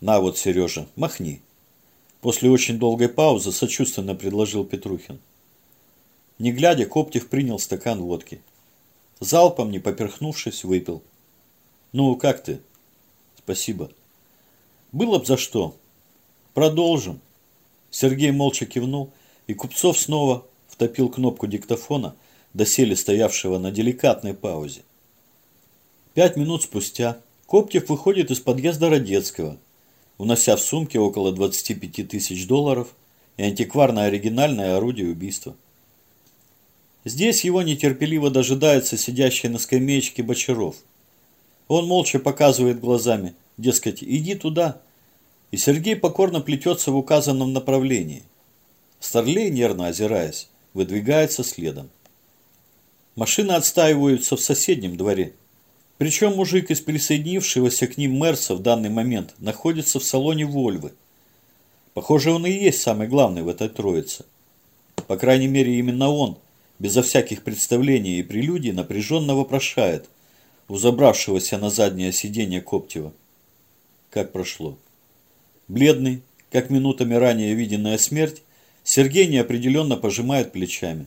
На вот, Сережа, махни. После очень долгой паузы сочувственно предложил Петрухин. Не глядя, Коптев принял стакан водки. Залпом, не поперхнувшись, выпил. Ну, как ты? Спасибо. Было б за что. Продолжим. Сергей молча кивнул, и Купцов снова втопил кнопку диктофона, доселе стоявшего на деликатной паузе. Пять минут спустя Коптев выходит из подъезда Родецкого – унося в сумке около 25 тысяч долларов и антикварное оригинальное орудие убийства. Здесь его нетерпеливо дожидается сидящий на скамеечке Бочаров. Он молча показывает глазами, дескать, иди туда, и Сергей покорно плетется в указанном направлении. Старлей, нервно озираясь, выдвигается следом. Машины отстаиваются в соседнем дворе. Причем мужик из присоединившегося к ним Мерса в данный момент находится в салоне Вольвы. Похоже, он и есть самый главный в этой троице. По крайней мере, именно он, безо всяких представлений и прелюдий, напряженно вопрошает у забравшегося на заднее сиденье Коптева. Как прошло? Бледный, как минутами ранее виденная смерть, Сергей неопределенно пожимает плечами.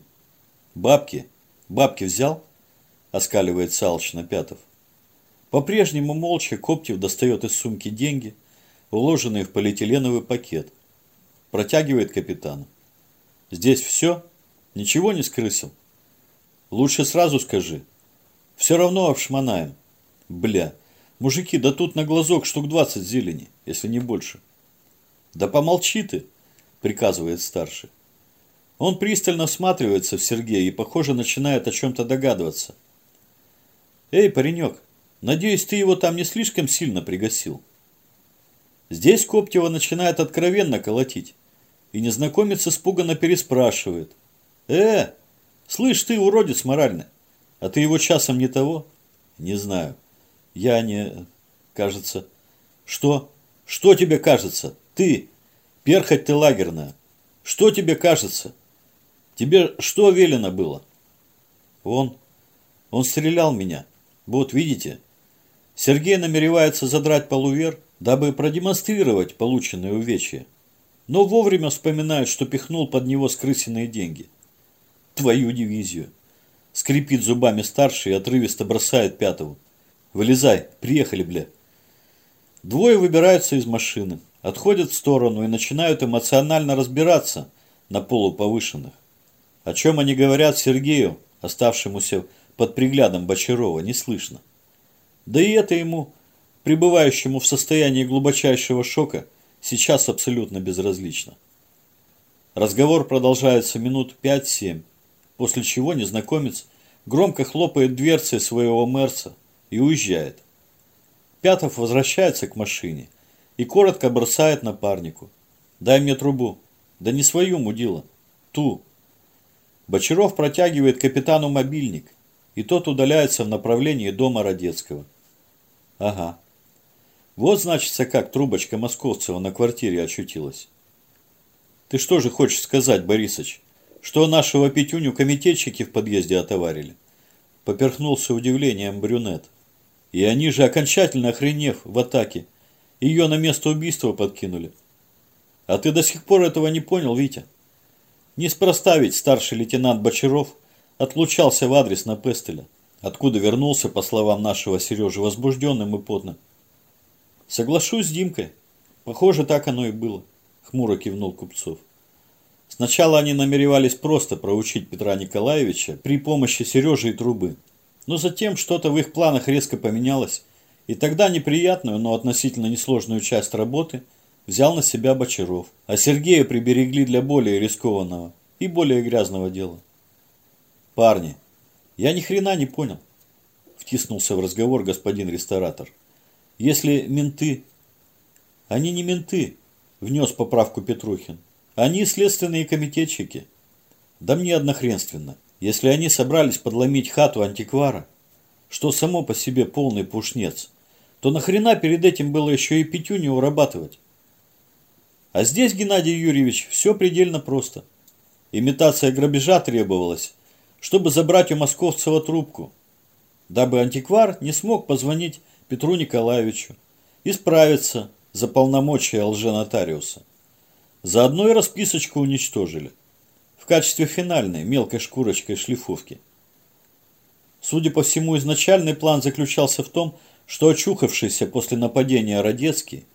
«Бабки? Бабки взял?» – оскаливается алчно Пятов. По-прежнему молча Коптев достает из сумки деньги, уложенные в полиэтиленовый пакет. Протягивает капитану. «Здесь все? Ничего не скрысил?» «Лучше сразу скажи. Все равно обшмонаем». «Бля, мужики, да тут на глазок штук двадцать зелени, если не больше». «Да помолчи ты», приказывает старший. Он пристально всматривается в Сергея и, похоже, начинает о чем-то догадываться. «Эй, паренек, Надеюсь, ты его там не слишком сильно пригасил. Здесь Коптева начинает откровенно колотить. И незнакомец испуганно переспрашивает. «Э, слышь ты, уродец моральный, а ты его часом не того?» «Не знаю. Я не... кажется...» «Что? Что тебе кажется? Ты, перхоть ты лагерная. Что тебе кажется? Тебе что велено было?» «Он... он стрелял меня. Вот, видите?» Сергей намеревается задрать полувер, дабы продемонстрировать полученные увечья. Но вовремя вспоминает, что пихнул под него скрысенные деньги. Твою дивизию. Скрипит зубами старший и отрывисто бросает пятого. Вылезай, приехали, бля. Двое выбираются из машины, отходят в сторону и начинают эмоционально разбираться на полуповышенных. О чем они говорят Сергею, оставшемуся под приглядом Бочарова, не слышно. Да и это ему, пребывающему в состоянии глубочайшего шока, сейчас абсолютно безразлично. Разговор продолжается минут 5-7, после чего незнакомец громко хлопает дверцей своего Мерса и уезжает. Пятов возвращается к машине и коротко бросает напарнику. «Дай мне трубу». «Да не свою, мудила. Ту». Бочаров протягивает капитану мобильник, и тот удаляется в направлении дома Родецкого. Ага. Вот, значится, как трубочка Московцева на квартире очутилась. Ты что же хочешь сказать, Борисыч, что нашего Петюню комитетчики в подъезде отоварили? Поперхнулся удивлением брюнет. И они же, окончательно охренев в атаке, ее на место убийства подкинули. А ты до сих пор этого не понял, Витя? Неспроста ведь старший лейтенант Бочаров отлучался в адрес на Пестеля откуда вернулся, по словам нашего Сережи, возбужденным и потным. Соглашусь с Димкой. Похоже, так оно и было, хмуро кивнул Купцов. Сначала они намеревались просто проучить Петра Николаевича при помощи Сережи и трубы. Но затем что-то в их планах резко поменялось, и тогда неприятную, но относительно несложную часть работы взял на себя Бочаров, а Сергея приберегли для более рискованного и более грязного дела. Парни, я ни хрена не понял, втиснулся в разговор господин ресторатор. Если менты... Они не менты, внес поправку Петрухин. Они следственные комитетчики. Да мне однохренственно. Если они собрались подломить хату антиквара, что само по себе полный пушнец, то нахрена перед этим было еще и пятюню урабатывать? А здесь, Геннадий Юрьевич, все предельно просто. Имитация грабежа требовалась, чтобы забрать у Московцева трубку, дабы антиквар не смог позвонить Петру Николаевичу и справиться за полномочия лженотариуса. Заодно и расписочку уничтожили. В качестве финальной, мелкой шкурочкой шлифовки. Судя по всему, изначальный план заключался в том, что очухавшийся после нападения Родецкий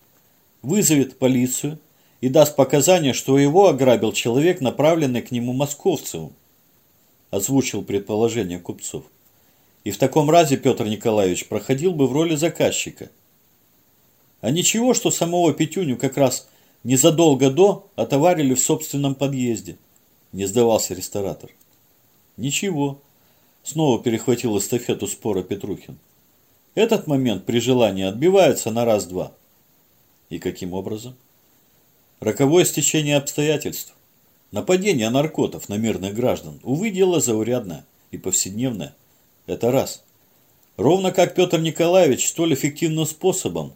вызовет полицию и даст показания, что его ограбил человек, направленный к нему московцевым, озвучил предположение купцов. И в таком разе Петр Николаевич проходил бы в роли заказчика. А ничего, что самого Петюню как раз незадолго до отоварили в собственном подъезде, не сдавался ресторатор. Ничего. Снова перехватил эстафету спора Петрухин. Этот момент при желании отбивается на раз-два. И каким образом? Роковое стечение обстоятельств. Нападение наркотов на мирных граждан, увы, дело заурядное и повседневное. Это раз. Ровно как Петр Николаевич столь эффективным способом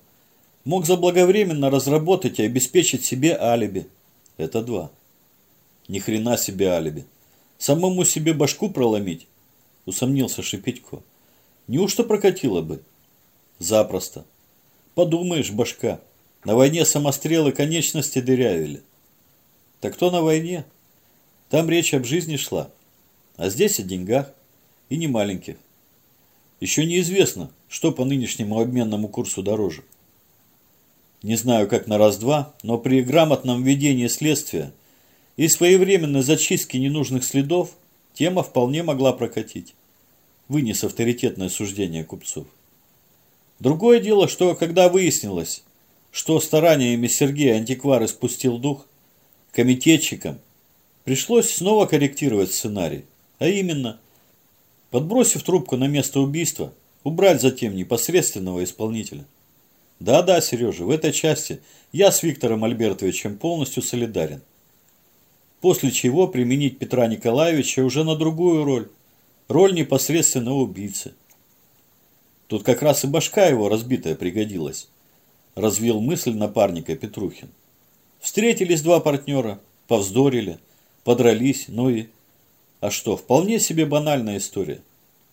мог заблаговременно разработать и обеспечить себе алиби. Это два. Ни хрена себе алиби. Самому себе башку проломить? Усомнился Шипетько. Неужто прокатило бы? Запросто. Подумаешь, башка. На войне самострелы конечности дырявили. Так кто на войне? Там речь об жизни шла. А здесь о деньгах. И не маленьких. Еще неизвестно, что по нынешнему обменному курсу дороже. Не знаю, как на раз-два, но при грамотном ведении следствия и своевременной зачистке ненужных следов тема вполне могла прокатить. Вынес авторитетное суждение купцов. Другое дело, что когда выяснилось, что стараниями Сергея антиквар испустил дух, комитетчикам пришлось снова корректировать сценарий, а именно, подбросив трубку на место убийства, убрать затем непосредственного исполнителя. Да-да, Сережа, в этой части я с Виктором Альбертовичем полностью солидарен. После чего применить Петра Николаевича уже на другую роль, роль непосредственного убийцы. Тут как раз и башка его разбитая пригодилась развил мысль напарника Петрухин. Встретились два партнера, повздорили, подрались, ну и... А что, вполне себе банальная история.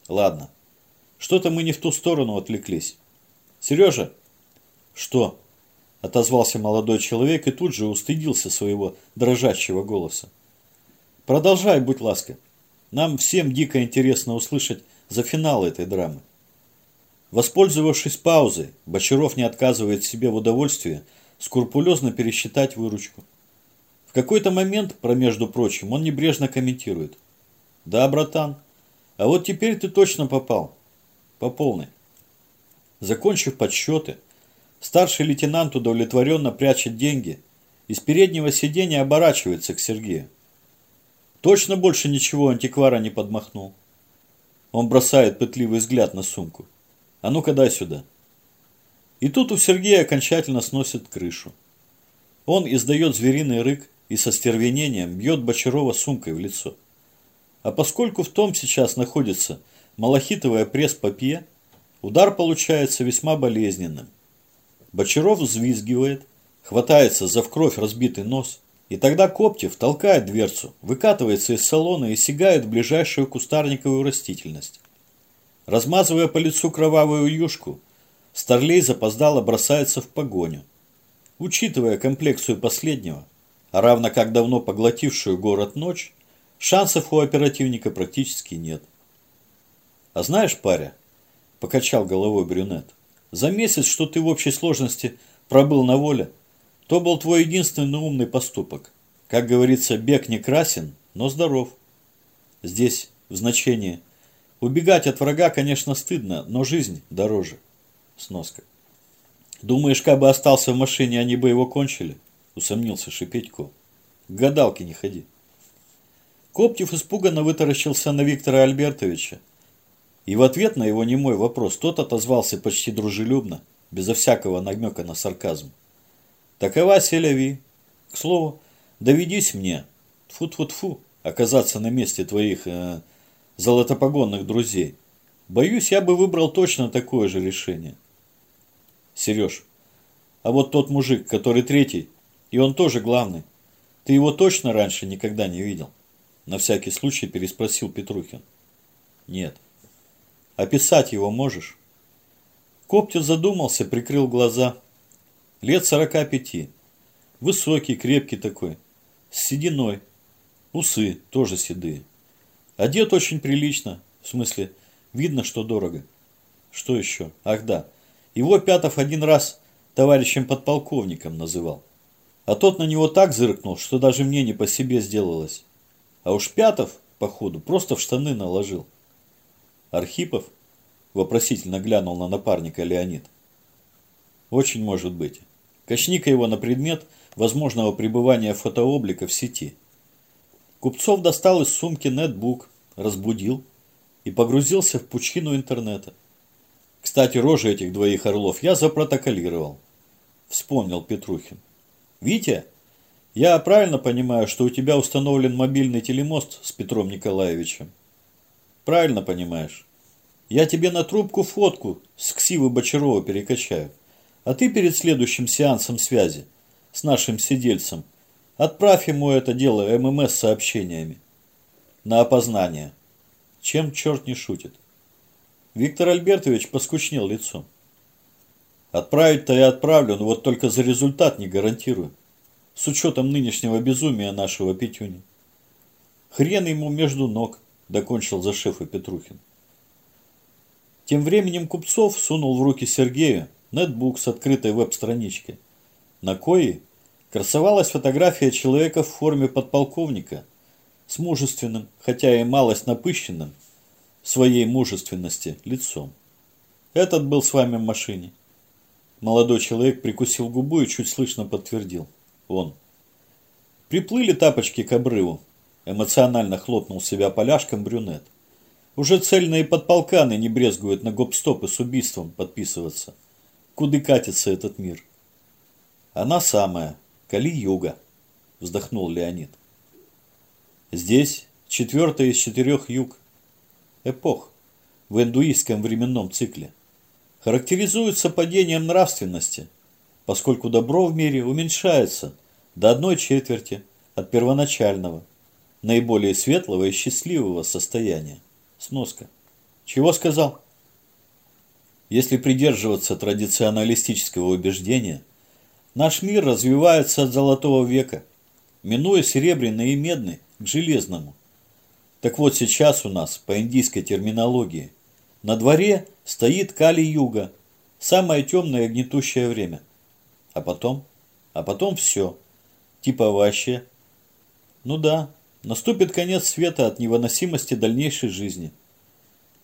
Ладно, что-то мы не в ту сторону отвлеклись. Сережа? Что? Отозвался молодой человек и тут же устыдился своего дрожащего голоса. Продолжай, будь ласка. Нам всем дико интересно услышать за финал этой драмы. Воспользовавшись паузой, Бочаров не отказывает себе в удовольствии скрупулезно пересчитать выручку. В какой-то момент, про между прочим, он небрежно комментирует. «Да, братан, а вот теперь ты точно попал. По полной». Закончив подсчеты, старший лейтенант удовлетворенно прячет деньги и с переднего сиденья оборачивается к Сергею. Точно больше ничего антиквара не подмахнул. Он бросает пытливый взгляд на сумку. А ну-ка дай сюда. И тут у Сергея окончательно сносит крышу. Он издает звериный рык и со стервенением бьет Бочарова сумкой в лицо. А поскольку в том сейчас находится малахитовая пресс-папье, удар получается весьма болезненным. Бочаров взвизгивает, хватается за в кровь разбитый нос, и тогда Коптев толкает дверцу, выкатывается из салона и сигает в ближайшую кустарниковую растительность. Размазывая по лицу кровавую юшку, Старлей запоздало бросается в погоню. Учитывая комплекцию последнего, а равно как давно поглотившую город ночь, шансов у оперативника практически нет. «А знаешь, паря», – покачал головой брюнет, – «за месяц, что ты в общей сложности пробыл на воле, то был твой единственный умный поступок. Как говорится, бег не красен, но здоров. Здесь в значении Убегать от врага, конечно, стыдно, но жизнь дороже. Сноска. Думаешь, как бы остался в машине, они бы его кончили? Усомнился Шипетько. К гадалке не ходи. Коптев испуганно вытаращился на Виктора Альбертовича. И в ответ на его немой вопрос тот отозвался почти дружелюбно, безо всякого намека на сарказм. Такова селяви. К слову, доведись мне, тфу-тфу-тфу, оказаться на месте твоих э, золотопогонных друзей. Боюсь, я бы выбрал точно такое же решение. Сереж, а вот тот мужик, который третий, и он тоже главный, ты его точно раньше никогда не видел? На всякий случай переспросил Петрухин. Нет. Описать его можешь? Коптев задумался, прикрыл глаза. Лет сорока пяти. Высокий, крепкий такой. С сединой. Усы тоже седые. Одет очень прилично. В смысле, видно, что дорого. Что еще? Ах да. Его Пятов один раз товарищем подполковником называл. А тот на него так зыркнул, что даже мне не по себе сделалось. А уж Пятов, походу, просто в штаны наложил. Архипов вопросительно глянул на напарника Леонид. Очень может быть. Качни-ка его на предмет возможного пребывания фотооблика в сети. Купцов достал из сумки нетбук, разбудил и погрузился в пучину интернета. Кстати, рожи этих двоих орлов я запротоколировал. Вспомнил Петрухин. Витя, я правильно понимаю, что у тебя установлен мобильный телемост с Петром Николаевичем? Правильно понимаешь. Я тебе на трубку фотку с ксивы Бочарова перекачаю. А ты перед следующим сеансом связи с нашим сидельцем отправь ему это дело ММС сообщениями на опознание. Чем черт не шутит. Виктор Альбертович поскучнел лицом. Отправить-то я отправлю, но вот только за результат не гарантирую. С учетом нынешнего безумия нашего Петюни. Хрен ему между ног, докончил за шефа Петрухин. Тем временем Купцов сунул в руки Сергею нетбук с открытой веб-странички, на коей красовалась фотография человека в форме подполковника с мужественным, хотя и малость напыщенным, своей мужественности лицом. Этот был с вами в машине. Молодой человек прикусил губу и чуть слышно подтвердил. Он. Приплыли тапочки к обрыву. Эмоционально хлопнул себя поляшком брюнет. Уже цельные подполканы не брезгуют на гоп-стопы с убийством подписываться. Куды катится этот мир? Она самая. Кали-юга. Вздохнул Леонид. Здесь четвертая из четырех юг. Эпох в индуистском временном цикле характеризуется падением нравственности, поскольку добро в мире уменьшается до одной четверти от первоначального, наиболее светлого и счастливого состояния. Сноска. Чего сказал? Если придерживаться традиционалистического убеждения, наш мир развивается от золотого века, минуя серебряный и медный к железному. Так вот сейчас у нас, по индийской терминологии, на дворе стоит Кали-Юга, самое темное и гнетущее время. А потом? А потом все. Типа вообще. Ну да, наступит конец света от невыносимости дальнейшей жизни.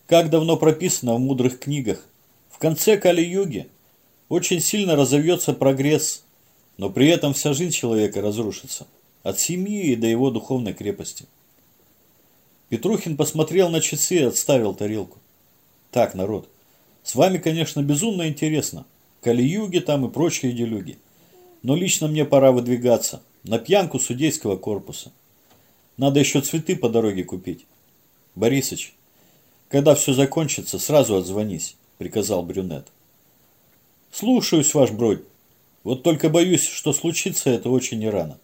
Как давно прописано в мудрых книгах, в конце Кали-Юги очень сильно разовьется прогресс, но при этом вся жизнь человека разрушится. От семьи и до его духовной крепости. Петрухин посмотрел на часы и отставил тарелку. Так, народ, с вами, конечно, безумно интересно. Калиюги там и прочие делюги. Но лично мне пора выдвигаться. На пьянку судейского корпуса. Надо еще цветы по дороге купить. Борисыч, когда все закончится, сразу отзвонись, приказал брюнет. Слушаюсь, ваш бродь. Вот только боюсь, что случится это очень не рано.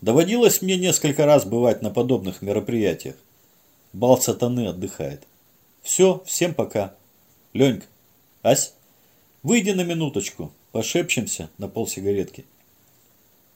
Доводилось мне несколько раз бывать на подобных мероприятиях. Бал сатаны отдыхает. Все, всем пока. Ленька, Ась, выйди на минуточку, пошепчемся на полсигаретки.